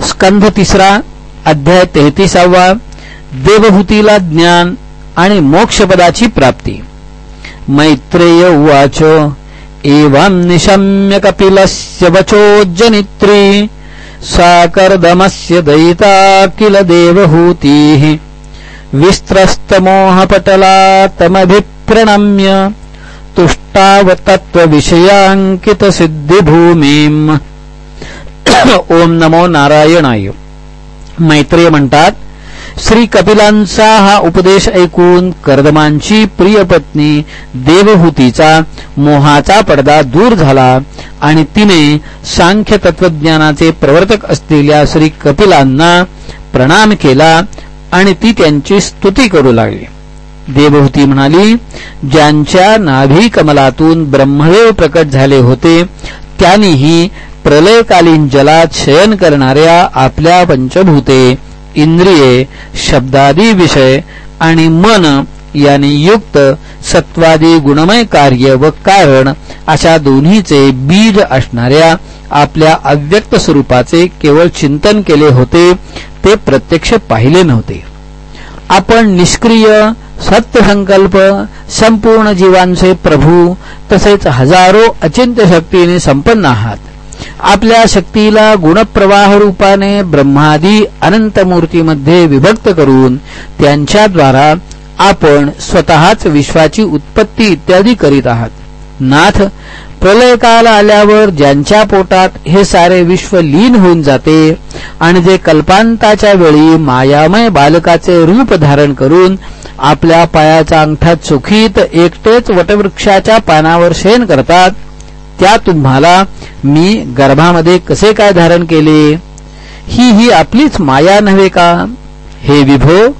स्कंध तिसरा अध्याय तेहतीसावा देवभूतीला ज्ञान आणि मोक्षपदाची प्राप्ती. मैत्रेय उवाच एवं निशम्य कपिलस्य वचोज्जनित्री साकर्दमस्य दयिता किल देवहूतीः विस्त्रस्तमोहपटलातमभिप्रणम्य तुष्टावतत्वविषयांकितसिद्धिभूमीम् ओम नमो नारायणाय मैत्रेय म्हणतात श्री कपिलांचा हा उपदेश ऐकून कर्दमांची प्रिय पत्नी देवहूतीचा मोहाचा पडदा दूर झाला आणि तिने सांख्य तत्वज्ञानाचे प्रवर्तक असलेल्या श्री कपिलांना प्रणाम केला आणि ती त्यांची स्तुती करू लागली देवहूती म्हणाली ज्यांच्या नाभी कमलातून ब्रह्मदेव प्रकट झाले होते त्यांनीही प्रलयकालीन जलात शयन करणाऱ्या आपल्या पंचभूते इंद्रिये शब्दादी विषय आणि मन यांनी युक्त सत्वादी गुणमय कार्य व कारण अशा दोन्हीचे बीज असणाऱ्या आपल्या अव्यक्त स्वरूपाचे केवळ चिंतन केले होते ते प्रत्यक्ष पाहिले नव्हते. आपण निष्क्रिय सत्य संकल्प संपूर्ण जीवांचे प्रभू तसेच हजारो अचिंत्य शक्तीने संपन्न आहात. आपल्या शक्तीला गुणप्रवाह रूपाने ब्रह्मादी अनंत मूर्तीमध्ये विभक्त करून त्यांच्याद्वारा आपण स्वतःच विश्वाची उत्पत्ती इत्यादी करीत आहात. नाथ प्रलयकाल आल्यावर ज्यांच्या पोटात हे सारे विश्व लीन होऊन जाते आणि जे कल्पांताच्या वेळी मायामय बालकाचे रूप धारण करून आपल्या पायाचा अंगठा चोखीत एकटेच वटवृक्षाच्या पानावर शेण करतात त्या तुम्हाला मी गर्भामध्ये कसे काय धारण केले? ही ही आपलीच माया नव्हे का? हे विभो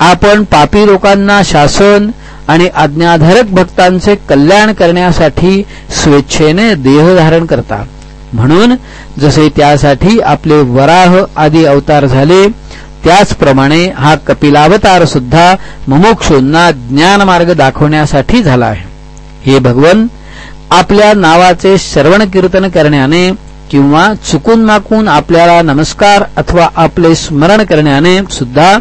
आपण पापी लोकांना शासन आणि आज्ञाधारक भक्तांचे कल्याण करण्यासाठी स्वेच्छेने देह धारण करता. म्हणून जसे त्यासाठी आपले वराह आदी अवतार झाले त्याचप्रमाणे हा कपिलावतार सुद्धा मुमुक्षूंना ज्ञानमार्ग दाखवण्यासाठी झाला आहे. हे भगवन आपल्या नावाचे श्रवण कीर्तन करण्याने किंवा चुकून माकून आपल्याला नमस्कार अथवा आपले स्मरण करण्याने सुद्धा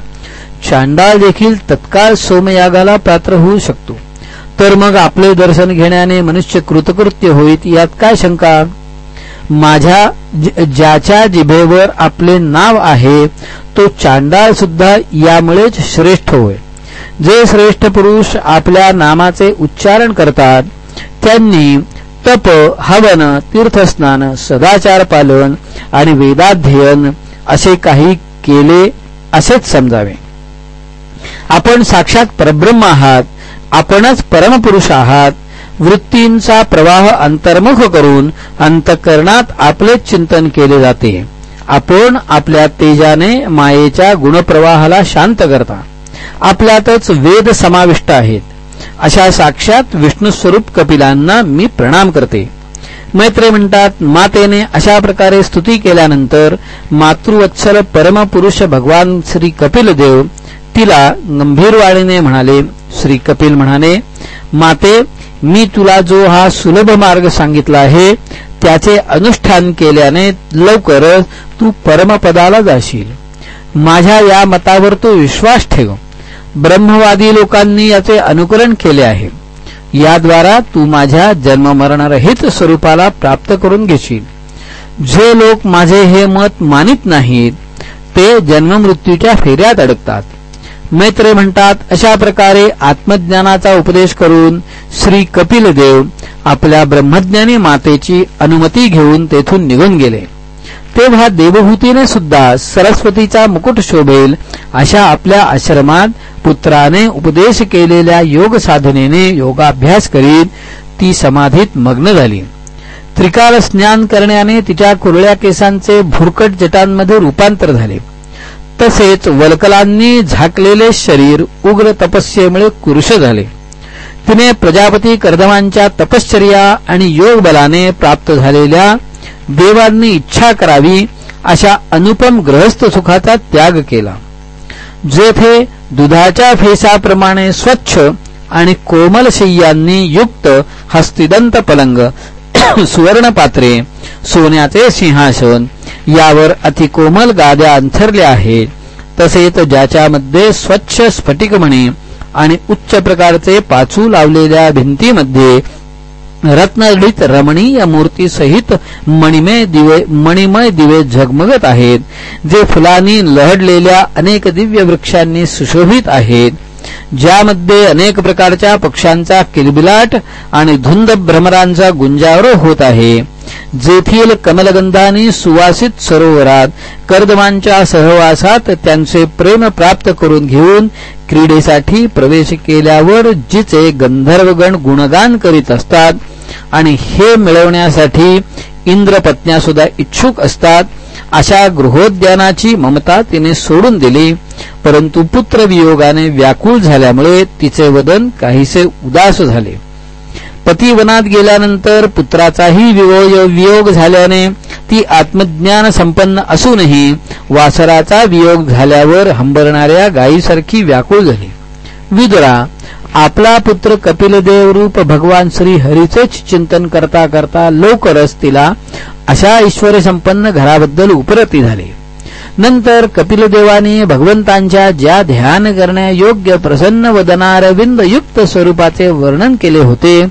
चांडाळ देखील तत्काळ सोमयागाला पात्र होऊ शकतो. तर मग आपले दर्शन घेण्याने मनुष्य कृतकृत्य होईत यात काय शंका? माझ्या ज्याच्या जिभेवर आपले नाव आहे तो चांडाळ सुद्धा यामुळेच श्रेष्ठ होय. जे श्रेष्ठ पुरुष आपल्या नामाचे उच्चारण करतात त्यांनी तप हवन तीर्थस्नान सदाचार पालन आणि वेदाध्ययन असे काही केले असेच समजावे. आपण साक्षात परब्रह्म आहात आपणच परमपुरुष आहात वृत्तींचा प्रवाह अंतर्मुख करून अंतकरणात आपले चिंतन केले जाते. आपण आपल्या तेजाने मायेच्या गुणप्रवाहाला शांत करता. आपल्यातच वेद समाविष्ट आहेत. अशा साक्षात विष्णुस्वरूप कपिलांना मी प्रणाम करते. मैत्रे म्हणतात मातेने अशा प्रकारे स्तुती केल्यानंतर मातृवत्सल परमपुरुष भगवान श्री कपिल देव तिला गंभीरवाणीने म्हणाले श्री कपिल म्हणाले माते मी तुला जो हा सुलभ मार्ग सांगितला आहे त्याचे अनुष्ठान केल्याने लवकरच तू परमपदाला जाशील. माझ्या या मतावर तो विश्वास ठेव. ब्रह्मवादी लोकांनी याचे अनुकरण केले आहे. याद्वारा तू माझ्या जन्ममरणरहित स्वरूपाला प्राप्त करून घेशील. जे लोक माझे हे मत मानित नाहीत ते जन्ममृत्यूच्या फेऱ्यात अडकतात. मैत्रे म्हणतात अशा प्रकारे आत्मज्ञानाचा उपदेश करून श्री कपिलदेव आपल्या ब्रह्मज्ञानी मातेची अनुमती घेऊन तेथून निघून गेले. तेव्हा देवभूतीने सुद्धा सरस्वतीचा मुकुट शोभेल अशा आपल्या आश्रमात पुत्राने उपदेश केलेल्या योग साधनेने योगाभ्यास करीत ती समाधीत मग्न झाली. त्रिकाल स्नान करण्याने तिच्या कुरळ्या केसांचे भुरकट जटांमध्ये रूपांतर झाले. तसेच वलकलांनी झाकलेले शरीर उग्र तपस्येमुळे कुरुष झाले. तिने प्रजापती कर्दमांच्या तपश्चर्या आणि योग बलाने प्राप्त झालेल्या देवांनी इच्छा करावी अशा अनुपम ग्रहस्थ सुखाचा त्याग केला. जेथे दुधाच्या फेसाप्रमाणे स्वच्छ आणि कोमल शय्यांनी युक्त हस्तिदंत पलंग सुवर्णपात्रे सोन्याचे सिंहासन यावर अतिकोमल गाद्या अंथरल्या आहेत. तसेच ज्याच्यामध्ये स्वच्छ स्फटिकमणी आणि उच्च प्रकारचे पाचू लावलेल्या भिंतीमध्ये रत्नजडित रमणीय मूर्तीसहित मणिमय दिवे मणिमय दिवे झगमगत आहेत जे फुलांनी लहडलेल्या अनेक दिव्य वृक्षांनी सुशोभित आहेत. ज्यामध्ये अनेक प्रकारच्या पक्ष्यांचा किलबिलाट आणि धुंद भ्रमरांचा गुंजावरो होत आहे. जेथील कमलगंधानी सुवासित सरोवरात कर्दमांच्या सहवासात त्यांचे प्रेम प्राप्त करून घेऊन क्रीडेसाठी प्रवेश केल्यावर जिचे गंधर्वगण गुणगान करीत असतात आणि हे मिळवण्यासाठी इंद्रपत्न्या सुद्धा इच्छुक असतात. अशा गृहोद्यानाची ममता तिने सोडून दिली. परंतु पुत्रवियोगाने व्याकुळ झाल्यामुळे तिचे वदन काहीसे उदास झाले. पतिवनात गेल्यानंतर पुत्राचाही वियोग झाल्याने ती आत्मज्ञान संपन्न असूनही वासराचा वियोग झाल्यावर हंबरणाऱ्या गायीसारखी व्याकुळ झाली. विदुरा आपला पुत्र कपिलदेव रूप भगवान श्री हरीचेच चिंतन करता करता लवकरच तिला अशा ईश्वर संपन्न घराबद्दल उपरती झाली. नंतर कपिलदेवाने भगवंतांच्या ज्या ध्यान करण्यायोग्य प्रसन्न वदनारविंद युक्त स्वरूपाचे वर्णन केले होते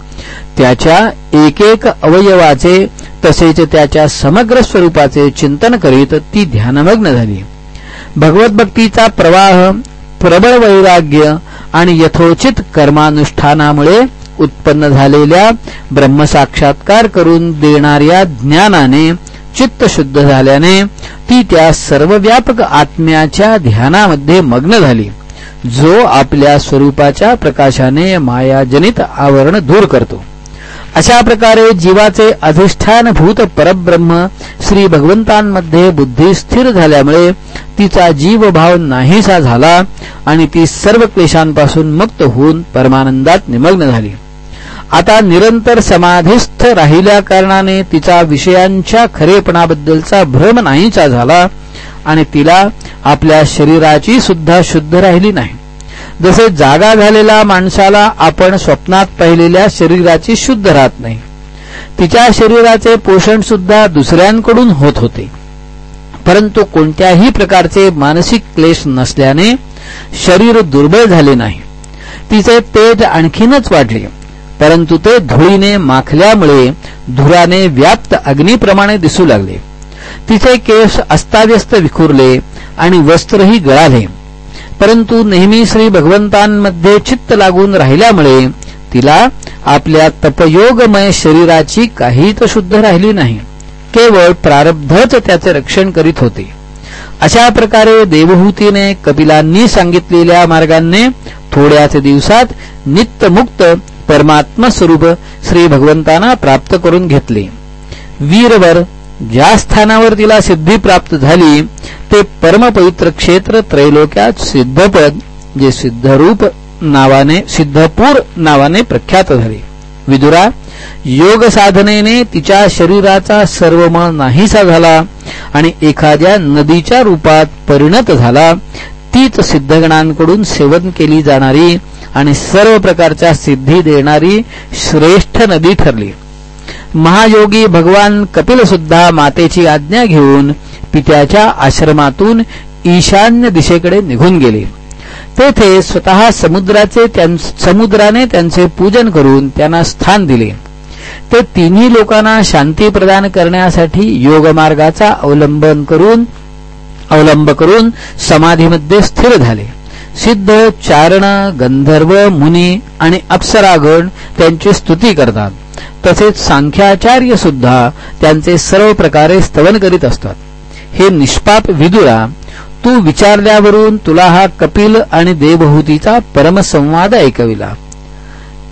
त्याच्या एकेक अवयवाचे तसेच त्याच्या समग्र स्वरूपाचे चिंतन करीत ती ध्यानमग्न झाली. भगवतभक्तीचा प्रवाह प्रबळ वैराग्य आणि यथोचित कर्मानुष्ठानामुळे उत्पन्न झालेल्या ब्रह्मसाक्षात्कार करून देणाऱ्या ज्ञानाने चित्त शुद्ध झाल्याने ती त्या सर्वव्यापक आत्म्याच्या ध्यानामध्ये मग्न झाली. जो आपल्या स्वरूपाच्या प्रकाशाने मायाजनित आवरण दूर करतो. अशा प्रकारे जीवाचे अधिष्ठानभूत परब्रह्म श्री भगवंतांमध्ये बुद्धी स्थिर झाल्यामुळे तिचा जीवभाव नाहीसा झाला आणि ती सर्व क्लेशांपासून मुक्त होऊन परमानंदात निमग्न झाली. आता निरंतर समाधीस्थ राहिल्या कारणाने तिचा विषयांच्या खरेपणाबद्दलचा भ्रम नाहीचा झाला आणि तिला आपल्या शरीराची सुद्धा शुद्ध राहिली नाही. जसे जागा झालेल्या माणसाला आपण स्वप्नात पाहिलेल्या शरीराची शुद्ध राहत नाही. तिच्या शरीराचे पोषण सुद्धा दुसऱ्यांकडून होत होते. परंतु कोणत्याही प्रकारचे मानसिक क्लेश नसल्याने शरीर दुर्बळ झाले नाही. तिचे तेज आणखीनच वाढले. परंतु ते धुळीने माखल्यामुळे धुराने व्याप्त अग्नीप्रमाणे दिसू लागले. तिचे केस अस्ताव्यस्त विखुरले आणि वस्त्रही गळाले. परंतु नेहमी श्री भगवंतांमध्ये चित्त लागून राहिल्यामुळे तिला आपल्या तपयोगमय शरीराची काहीच शुद्ध राहिली नाही. केवळ प्रारब्धच त्याचे रक्षण करीत होते. अशा प्रकारे देवहूतीने कपिलांनी सांगितलेल्या मार्गाने थोड्याच दिवसात नित्यमुक्त परमात्मा स्वरूप श्री भगवंतांना प्राप्त करून घेतले. वीरवर ज्या स्थानावर तिला सिद्धी प्राप्त झाली ते परमपवित्र क्षेत्र त्रैलोक्यात सिद्धपद जे सिद्धरूप नावाने सिद्धपूर नावाने प्रख्यात झाले. विदुरा योग साधनेने तिच्या शरीराचा सर्व मळ नाहीसा झाला आणि एखाद्या नदीच्या रूपात परिणत झाला तीच सिद्धगणांकडून सेवन केली जाणारी आणि सर्व प्रकारच्या सिद्धी देणारी श्रेष्ठ नदी ठरली. महायोगी भगवान कपिल सुद्धा मातेची आज्ञा घेऊन पित्याच्या आश्रमातून ईशान्य दिशेकडे निघून गेले. तेथे स्वतः समुद्राचे समुद्राने त्यांचे पूजन करून त्यांना स्थान दिले. ते तिन्ही लोकांना शांती प्रदान करण्यासाठी योगमार्गाचा अवलंबन करून अवलंब करून समाधीमध्ये स्थिर झाले. सिद्ध चारण गंधर्व मुनी आणि अप्सरागण त्यांची स्तुती करतात. तसेच सांख्याचार्य सुद्धा त्यांचे सर्व प्रकारे स्तवन करीत असतात. हे निष्पाप विदुरा तू विचारल्यावरून तुला हा कपिल आणि देवहूतीचा परमसंवाद ऐकविला.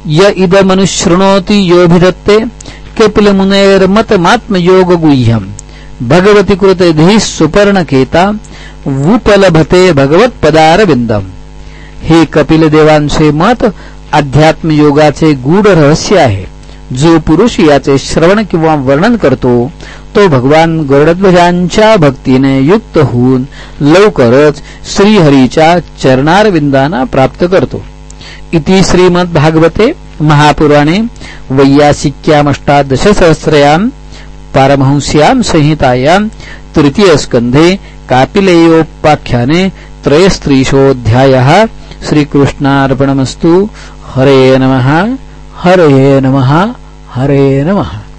य इद मनुशृणोती योभिदत्ते कपिल मुनेर्मतमात्मयोग योग गुह्यम. भगवती कृत धी सुपर्णकेता उपलभते भगवत पदारविंदम हे कपिल देवांचे मत अध्यात्मयोगाचे गूढ रहस्य आहे. जो पुरुष याचे श्रवण किंवा वर्णन करतो तो भगवान गरुडध्वजांच्या भक्तीने युक्त होऊन लवकरच श्रीहरीच्या चरणारविंदांना प्राप्त करतो. इति श्रीमद भागवते महापुराणे वैयासिक्यामष्टादशसहस्रयाम पारमहंस्यां संहितायां तृतीयस्कन्धे कापिलेयोपाख्याने त्रयस्त्रीशोऽध्यायः श्रीकृष्णार्पणमस्तु। हरे नमः हरे नमः। हरे नमः